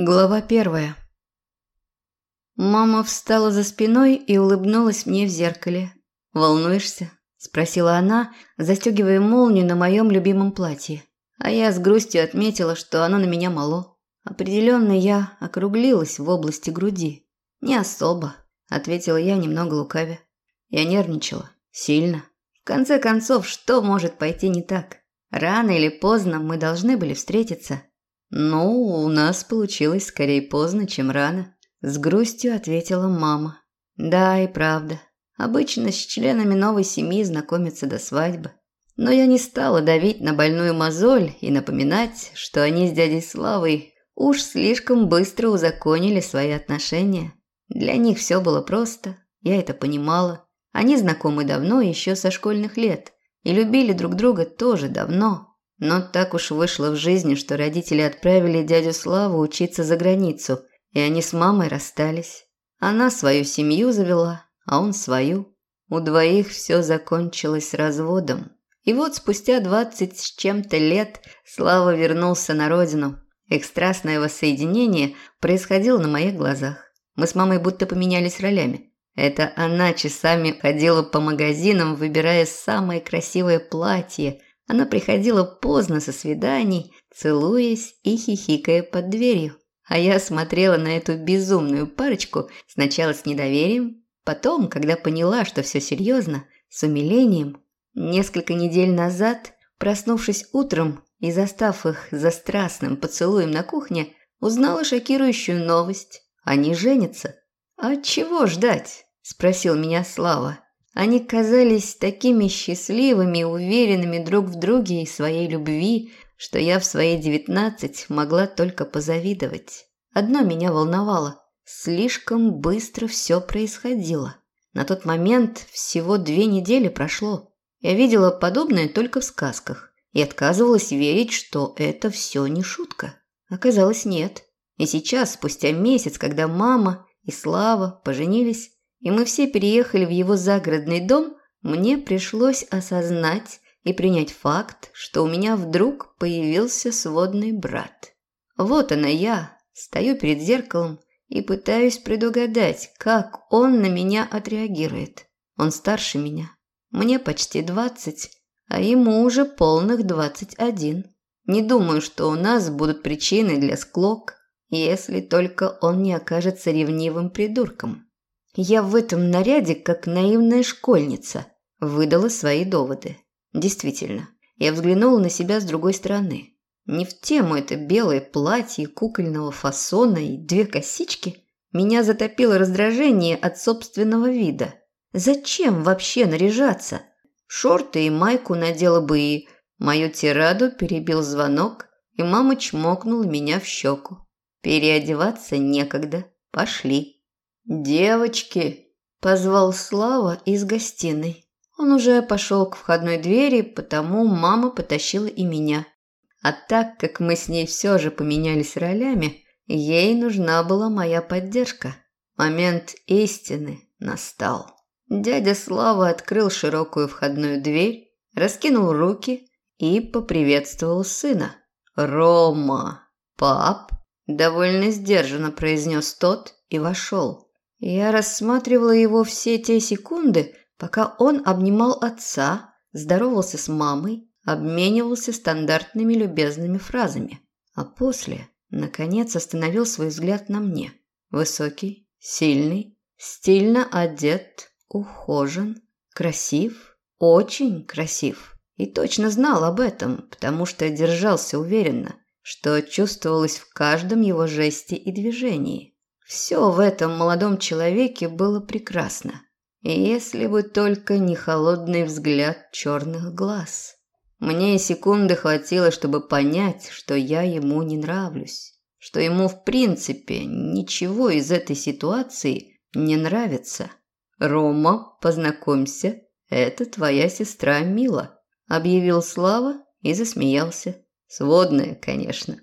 Глава первая. Мама встала за спиной и улыбнулась мне в зеркале. «Волнуешься?» – спросила она, застегивая молнию на моем любимом платье. А я с грустью отметила, что оно на меня мало. Определенно я округлилась в области груди. «Не особо», – ответила я немного лукавя. Я нервничала. Сильно. В конце концов, что может пойти не так? Рано или поздно мы должны были встретиться – «Ну, у нас получилось скорее поздно, чем рано», – с грустью ответила мама. «Да, и правда. Обычно с членами новой семьи знакомятся до свадьбы. Но я не стала давить на больную мозоль и напоминать, что они с дядей Славой уж слишком быстро узаконили свои отношения. Для них все было просто, я это понимала. Они знакомы давно, еще со школьных лет, и любили друг друга тоже давно, но так уж вышло в жизни, что родители отправили дядю Славу учиться за границу, и они с мамой расстались. Она свою семью завела, а он свою. У двоих все закончилось разводом. И вот спустя двадцать с чем-то лет Слава вернулся на родину. Их страстное воссоединение происходило на моих глазах. Мы с мамой будто поменялись ролями. Это она часами ходила по магазинам, выбирая самое красивое платье – она приходила поздно со свиданий, целуясь и хихикая под дверью. А я смотрела на эту безумную парочку сначала с недоверием, потом, когда поняла, что все серьезно, с умилением. Несколько недель назад, проснувшись утром и застав их за страстным поцелуем на кухне, узнала шокирующую новость. Они женятся. «А чего ждать?» – спросил меня Слава. Они казались такими счастливыми уверенными друг в друге и своей любви, что я в свои девятнадцать могла только позавидовать. Одно меня волновало – слишком быстро все происходило. На тот момент всего две недели прошло. Я видела подобное только в сказках и отказывалась верить, что это все не шутка. Оказалось, нет. И сейчас, спустя месяц, когда мама и Слава поженились, и мы все переехали в его загородный дом, мне пришлось осознать и принять факт, что у меня вдруг появился сводный брат. Вот она я, стою перед зеркалом и пытаюсь предугадать, как он на меня отреагирует. Он старше меня. Мне почти двадцать, а ему уже полных двадцать один. Не думаю, что у нас будут причины для склок, если только он не окажется ревнивым придурком. Я в этом наряде как наивная школьница выдала свои доводы. Действительно, я взглянула на себя с другой стороны. Не в тему это белое платье кукольного фасона и две косички. Меня затопило раздражение от собственного вида. Зачем вообще наряжаться? Шорты и майку надела бы и... Мою тираду перебил звонок, и мама чмокнула меня в щеку. Переодеваться некогда. Пошли. «Девочки!» – позвал Слава из гостиной. Он уже пошел к входной двери, потому мама потащила и меня. А так как мы с ней все же поменялись ролями, ей нужна была моя поддержка. Момент истины настал. Дядя Слава открыл широкую входную дверь, раскинул руки и поприветствовал сына. «Рома! Пап!» – довольно сдержанно произнес тот и вошел. Я рассматривала его все те секунды, пока он обнимал отца, здоровался с мамой, обменивался стандартными любезными фразами. А после, наконец, остановил свой взгляд на мне. Высокий, сильный, стильно одет, ухожен, красив, очень красив. И точно знал об этом, потому что держался уверенно, что чувствовалось в каждом его жесте и движении. Все в этом молодом человеке было прекрасно. Если бы только не холодный взгляд черных глаз. Мне секунды хватило, чтобы понять, что я ему не нравлюсь. Что ему в принципе ничего из этой ситуации не нравится. «Рома, познакомься, это твоя сестра Мила», – объявил Слава и засмеялся. Сводная, конечно.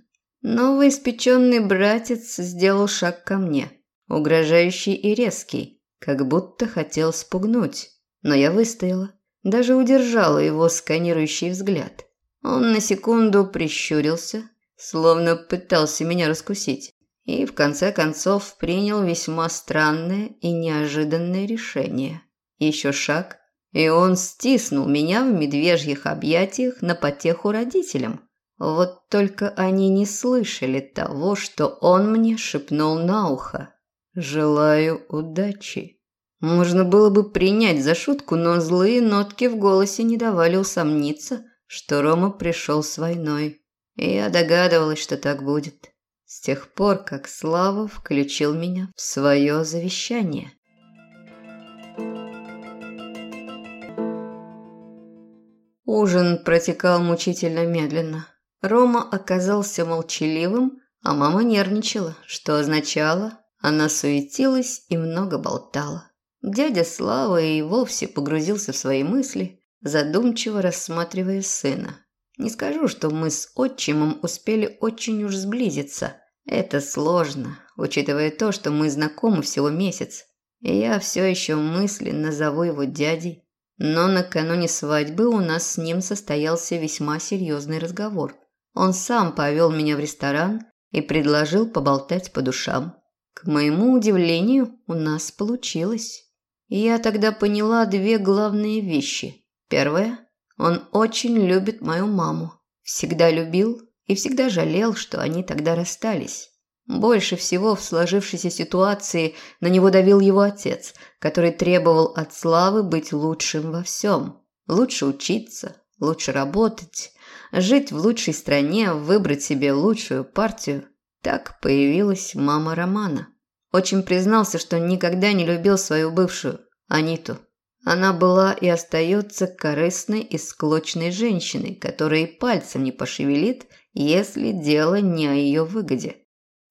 Новоиспеченный братец сделал шаг ко мне, угрожающий и резкий, как будто хотел спугнуть. Но я выстояла, даже удержала его сканирующий взгляд. Он на секунду прищурился, словно пытался меня раскусить, и в конце концов принял весьма странное и неожиданное решение. Еще шаг, и он стиснул меня в медвежьих объятиях на потеху родителям. Вот только они не слышали того, что он мне шепнул на ухо. «Желаю удачи». Можно было бы принять за шутку, но злые нотки в голосе не давали усомниться, что Рома пришел с войной. И я догадывалась, что так будет. С тех пор, как Слава включил меня в свое завещание. Ужин протекал мучительно медленно. Рома оказался молчаливым, а мама нервничала, что означало, она суетилась и много болтала. Дядя Слава и вовсе погрузился в свои мысли, задумчиво рассматривая сына. Не скажу, что мы с отчимом успели очень уж сблизиться. Это сложно, учитывая то, что мы знакомы всего месяц. И я все еще мысленно зову его дядей. Но накануне свадьбы у нас с ним состоялся весьма серьезный разговор. Он сам повел меня в ресторан и предложил поболтать по душам. К моему удивлению, у нас получилось. Я тогда поняла две главные вещи. Первое – он очень любит мою маму. Всегда любил и всегда жалел, что они тогда расстались. Больше всего в сложившейся ситуации на него давил его отец, который требовал от Славы быть лучшим во всем. Лучше учиться, лучше работать, жить в лучшей стране, выбрать себе лучшую партию. Так появилась мама Романа. Очень признался, что никогда не любил свою бывшую, Аниту. Она была и остается корыстной и склочной женщиной, которая и пальцем не пошевелит, если дело не о ее выгоде.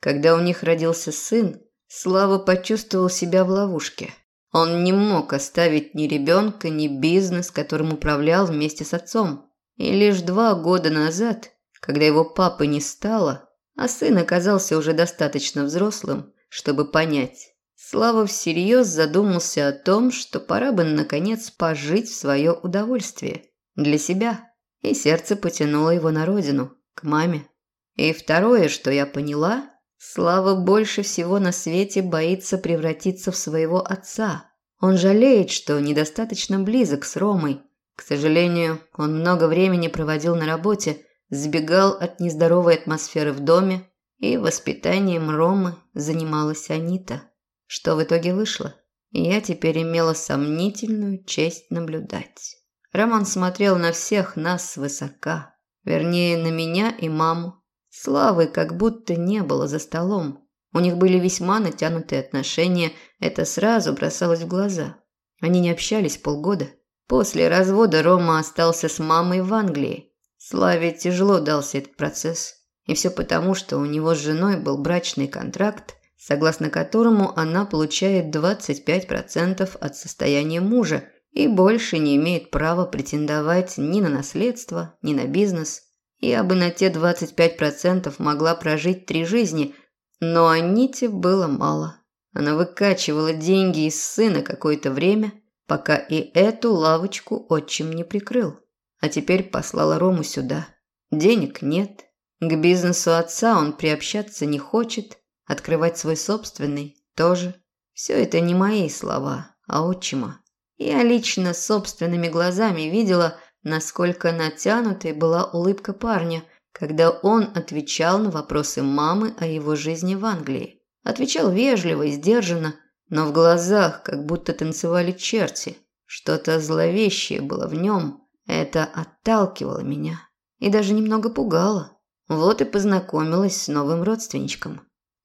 Когда у них родился сын, Слава почувствовал себя в ловушке. Он не мог оставить ни ребенка, ни бизнес, которым управлял вместе с отцом. И лишь два года назад, когда его папы не стало, а сын оказался уже достаточно взрослым, чтобы понять, Слава всерьез задумался о том, что пора бы наконец пожить в свое удовольствие. Для себя. И сердце потянуло его на родину, к маме. И второе, что я поняла, Слава больше всего на свете боится превратиться в своего отца. Он жалеет, что недостаточно близок с Ромой, к сожалению, он много времени проводил на работе, сбегал от нездоровой атмосферы в доме, и воспитанием Ромы занималась Анита. Что в итоге вышло? Я теперь имела сомнительную честь наблюдать. Роман смотрел на всех нас свысока, вернее, на меня и маму. Славы как будто не было за столом. У них были весьма натянутые отношения, это сразу бросалось в глаза. Они не общались полгода. После развода Рома остался с мамой в Англии. Славе тяжело дался этот процесс. И все потому, что у него с женой был брачный контракт, согласно которому она получает 25% от состояния мужа и больше не имеет права претендовать ни на наследство, ни на бизнес. Я бы на те 25% могла прожить три жизни, но Аните было мало. Она выкачивала деньги из сына какое-то время – пока и эту лавочку отчим не прикрыл. А теперь послала Рому сюда. Денег нет. К бизнесу отца он приобщаться не хочет, открывать свой собственный тоже. Все это не мои слова, а отчима. Я лично собственными глазами видела, насколько натянутой была улыбка парня, когда он отвечал на вопросы мамы о его жизни в Англии. Отвечал вежливо и сдержанно, но в глазах как будто танцевали черти. Что-то зловещее было в нем. Это отталкивало меня и даже немного пугало. Вот и познакомилась с новым родственничком.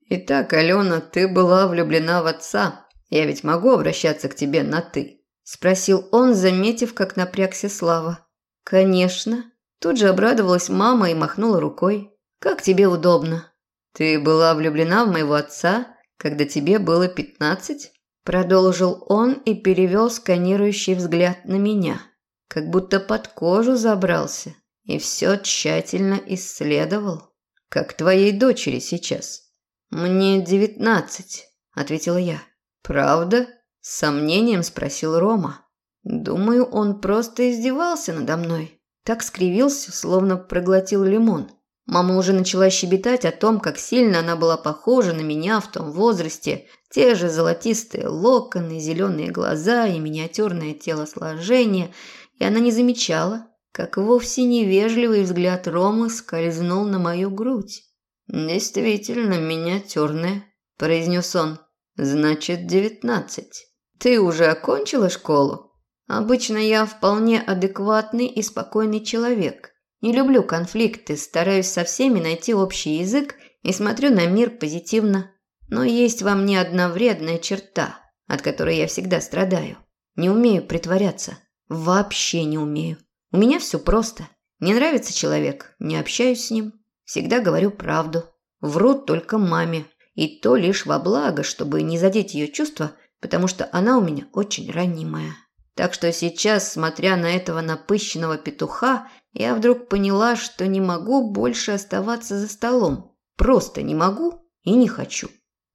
«Итак, Алена, ты была влюблена в отца. Я ведь могу обращаться к тебе на «ты»?» – спросил он, заметив, как напрягся Слава. «Конечно». Тут же обрадовалась мама и махнула рукой. «Как тебе удобно». «Ты была влюблена в моего отца когда тебе было пятнадцать?» Продолжил он и перевел сканирующий взгляд на меня, как будто под кожу забрался и все тщательно исследовал. «Как твоей дочери сейчас?» «Мне девятнадцать», – ответила я. «Правда?» – с сомнением спросил Рома. «Думаю, он просто издевался надо мной. Так скривился, словно проглотил лимон. Мама уже начала щебетать о том, как сильно она была похожа на меня в том возрасте. Те же золотистые локоны, зеленые глаза и миниатюрное телосложение. И она не замечала, как вовсе невежливый взгляд Ромы скользнул на мою грудь. «Действительно миниатюрная», – произнес он. «Значит, девятнадцать. Ты уже окончила школу?» «Обычно я вполне адекватный и спокойный человек. Не люблю конфликты, стараюсь со всеми найти общий язык и смотрю на мир позитивно. Но есть во мне одна вредная черта, от которой я всегда страдаю. Не умею притворяться. Вообще не умею. У меня все просто. Не нравится человек, не общаюсь с ним. Всегда говорю правду. Вру только маме. И то лишь во благо, чтобы не задеть ее чувства, потому что она у меня очень ранимая. Так что сейчас, смотря на этого напыщенного петуха, я вдруг поняла, что не могу больше оставаться за столом. Просто не могу и не хочу.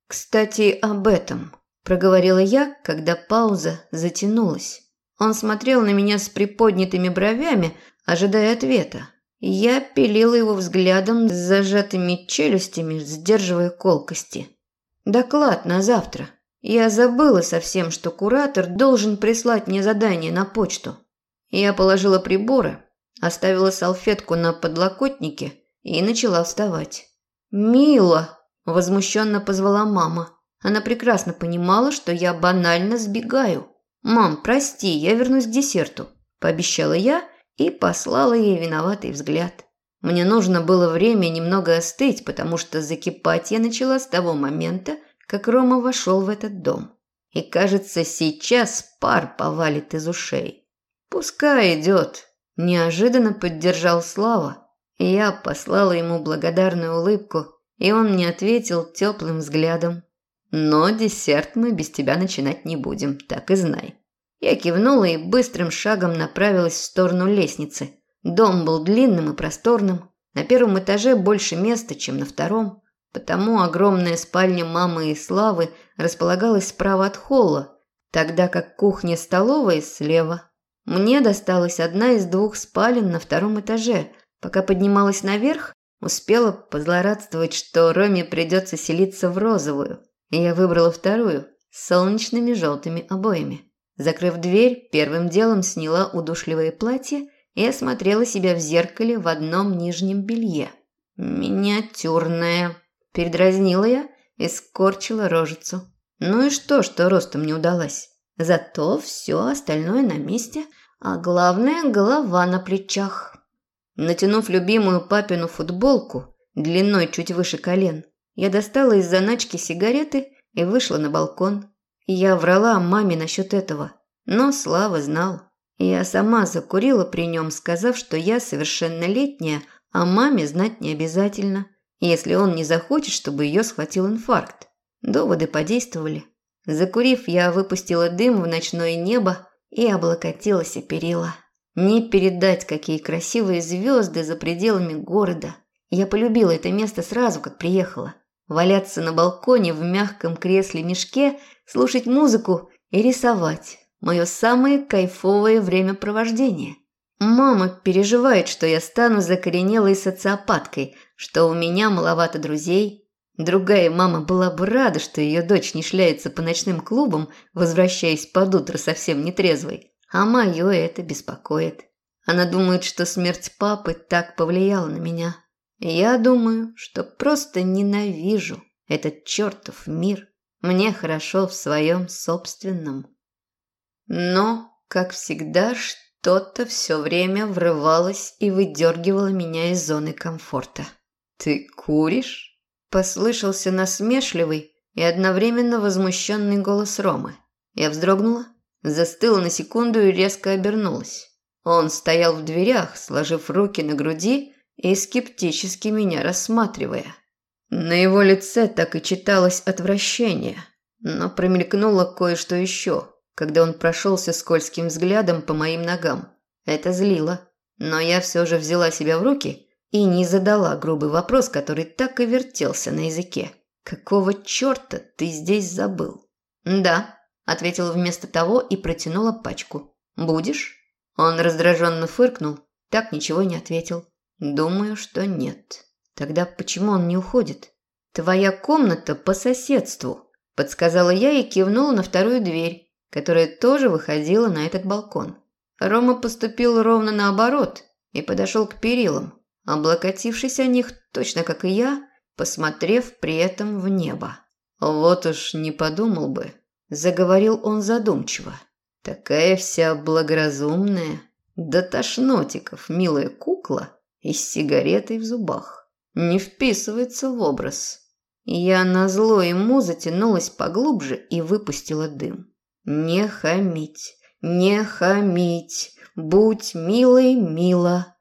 «Кстати, об этом», – проговорила я, когда пауза затянулась. Он смотрел на меня с приподнятыми бровями, ожидая ответа. Я пилила его взглядом с зажатыми челюстями, сдерживая колкости. «Доклад на завтра», я забыла совсем, что куратор должен прислать мне задание на почту. Я положила приборы, оставила салфетку на подлокотнике и начала вставать. «Мила!» – возмущенно позвала мама. Она прекрасно понимала, что я банально сбегаю. «Мам, прости, я вернусь к десерту», – пообещала я и послала ей виноватый взгляд. Мне нужно было время немного остыть, потому что закипать я начала с того момента, как Рома вошел в этот дом. И, кажется, сейчас пар повалит из ушей. «Пускай идет», – неожиданно поддержал Слава. Я послала ему благодарную улыбку, и он мне ответил теплым взглядом. «Но десерт мы без тебя начинать не будем, так и знай». Я кивнула и быстрым шагом направилась в сторону лестницы. Дом был длинным и просторным. На первом этаже больше места, чем на втором. Потому огромная спальня мамы и Славы располагалась справа от холла, тогда как кухня-столовая слева. Мне досталась одна из двух спален на втором этаже. Пока поднималась наверх, успела позлорадствовать, что Роме придется селиться в розовую. И я выбрала вторую, с солнечными желтыми обоями. Закрыв дверь, первым делом сняла удушливое платье и осмотрела себя в зеркале в одном нижнем белье. Миниатюрная, Передразнила я и скорчила рожицу. Ну и что, что ростом не удалось? Зато все остальное на месте, а главное – голова на плечах. Натянув любимую папину футболку, длиной чуть выше колен, я достала из заначки сигареты и вышла на балкон. Я врала маме насчет этого, но Слава знал. Я сама закурила при нем, сказав, что я совершеннолетняя, а маме знать не обязательно если он не захочет, чтобы ее схватил инфаркт. Доводы подействовали. Закурив, я выпустила дым в ночное небо и облокотилась о перила. Не передать, какие красивые звезды за пределами города. Я полюбила это место сразу, как приехала. Валяться на балконе в мягком кресле-мешке, слушать музыку и рисовать. Мое самое кайфовое времяпровождение. Мама переживает, что я стану закоренелой социопаткой, что у меня маловато друзей. Другая мама была бы рада, что ее дочь не шляется по ночным клубам, возвращаясь под утро совсем нетрезвой. А мое это беспокоит. Она думает, что смерть папы так повлияла на меня. Я думаю, что просто ненавижу этот чертов мир. Мне хорошо в своем собственном. Но, как всегда, что-то все время врывалось и выдергивало меня из зоны комфорта. «Ты куришь?» – послышался насмешливый и одновременно возмущенный голос Ромы. Я вздрогнула, застыла на секунду и резко обернулась. Он стоял в дверях, сложив руки на груди и скептически меня рассматривая. На его лице так и читалось отвращение, но промелькнуло кое-что еще, когда он прошелся скользким взглядом по моим ногам. Это злило, но я все же взяла себя в руки и не задала грубый вопрос, который так и вертелся на языке. «Какого черта ты здесь забыл?» «Да», – ответила вместо того и протянула пачку. «Будешь?» Он раздраженно фыркнул, так ничего не ответил. «Думаю, что нет». Тогда почему он не уходит? Твоя комната по соседству, подсказала я и кивнула на вторую дверь, которая тоже выходила на этот балкон. Рома поступил ровно наоборот и подошел к перилам, облокотившись о них точно как и я, посмотрев при этом в небо. Вот уж не подумал бы, заговорил он задумчиво. Такая вся благоразумная, до тошнотиков, милая кукла и с сигаретой в зубах. Не вписывается в образ. Я назло ему затянулась поглубже и выпустила дым. Не хамить, не хамить, будь милой, мила.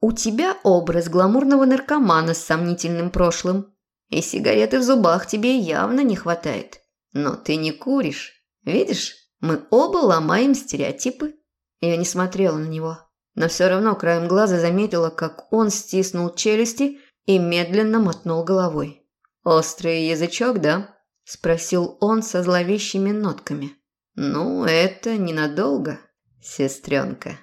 У тебя образ гламурного наркомана с сомнительным прошлым. И сигареты в зубах тебе явно не хватает. Но ты не куришь. Видишь, мы оба ломаем стереотипы. Я не смотрела на него, но все равно краем глаза заметила, как он стиснул челюсти и медленно мотнул головой. «Острый язычок, да?» – спросил он со зловещими нотками. «Ну, это ненадолго, сестренка».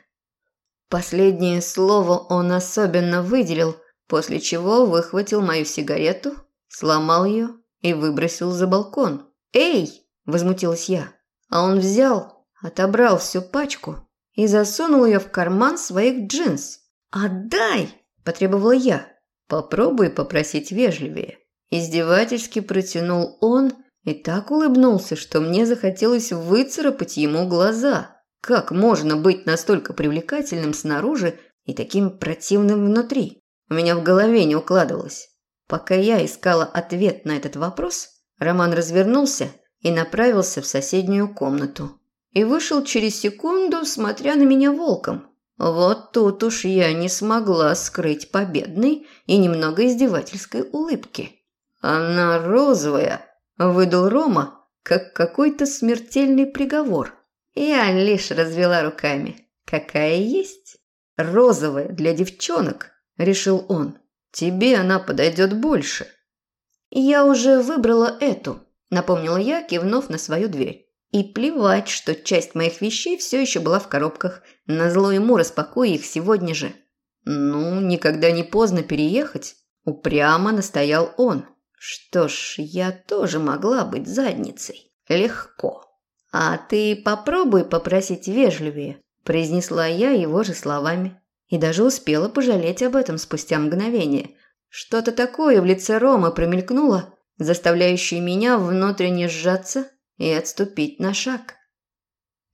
Последнее слово он особенно выделил, после чего выхватил мою сигарету, сломал ее и выбросил за балкон. «Эй!» – возмутилась я. А он взял, отобрал всю пачку и засунул ее в карман своих джинс. «Отдай!» – потребовала я. «Попробуй попросить вежливее». Издевательски протянул он и так улыбнулся, что мне захотелось выцарапать ему глаза. Как можно быть настолько привлекательным снаружи и таким противным внутри? У меня в голове не укладывалось. Пока я искала ответ на этот вопрос, Роман развернулся и направился в соседнюю комнату. И вышел через секунду, смотря на меня волком. Вот тут уж я не смогла скрыть победной и немного издевательской улыбки. «Она розовая», – выдал Рома, как какой-то смертельный приговор. Я лишь развела руками. «Какая есть?» «Розовая для девчонок», – решил он. «Тебе она подойдет больше». «Я уже выбрала эту», напомнила я, кивнув на свою дверь. И плевать, что часть моих вещей все еще была в коробках. Назло ему распакую их сегодня же. Ну, никогда не поздно переехать. Упрямо настоял он. Что ж, я тоже могла быть задницей. Легко. А ты попробуй попросить вежливее, произнесла я его же словами. И даже успела пожалеть об этом спустя мгновение. Что-то такое в лице Ромы промелькнуло, заставляющий меня внутренне сжаться и отступить на шаг.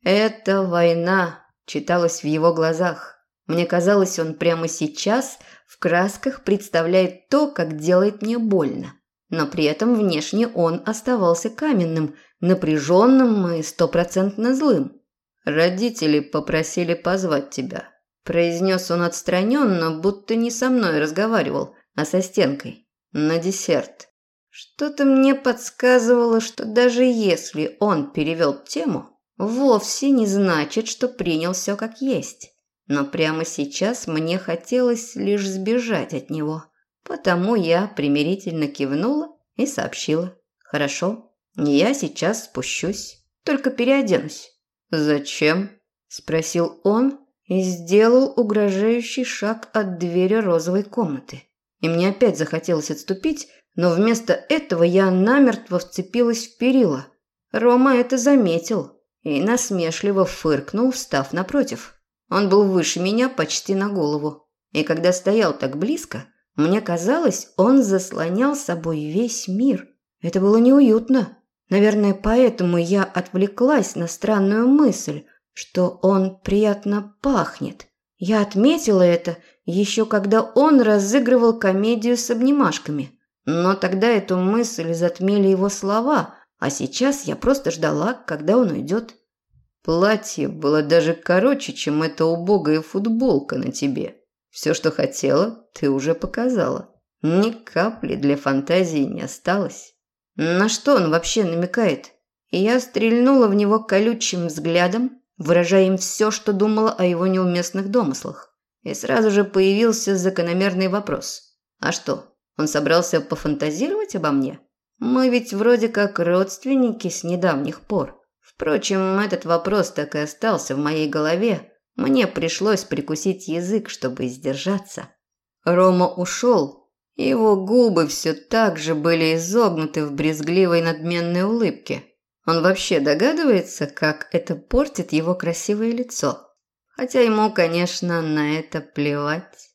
«Это война», – читалось в его глазах. Мне казалось, он прямо сейчас в красках представляет то, как делает мне больно. Но при этом внешне он оставался каменным, напряженным и стопроцентно злым. «Родители попросили позвать тебя», – произнес он отстраненно, будто не со мной разговаривал, а со стенкой. «На десерт». Что-то мне подсказывало, что даже если он перевел тему, вовсе не значит, что принял все как есть. Но прямо сейчас мне хотелось лишь сбежать от него. Потому я примирительно кивнула и сообщила. «Хорошо, я сейчас спущусь, только переоденусь». «Зачем?» – спросил он и сделал угрожающий шаг от двери розовой комнаты. И мне опять захотелось отступить, но вместо этого я намертво вцепилась в перила. Рома это заметил и насмешливо фыркнул, встав напротив. Он был выше меня почти на голову. И когда стоял так близко, мне казалось, он заслонял собой весь мир. Это было неуютно. Наверное, поэтому я отвлеклась на странную мысль, что он приятно пахнет. Я отметила это еще когда он разыгрывал комедию с обнимашками – но тогда эту мысль затмили его слова, а сейчас я просто ждала, когда он уйдет. Платье было даже короче, чем эта убогая футболка на тебе. Все, что хотела, ты уже показала. Ни капли для фантазии не осталось. На что он вообще намекает? Я стрельнула в него колючим взглядом, выражая им все, что думала о его неуместных домыслах. И сразу же появился закономерный вопрос. А что, он собрался пофантазировать обо мне? Мы ведь вроде как родственники с недавних пор. Впрочем, этот вопрос так и остался в моей голове. Мне пришлось прикусить язык, чтобы сдержаться. Рома ушел, Его губы все так же были изогнуты в брезгливой надменной улыбке. Он вообще догадывается, как это портит его красивое лицо. Хотя ему, конечно, на это плевать.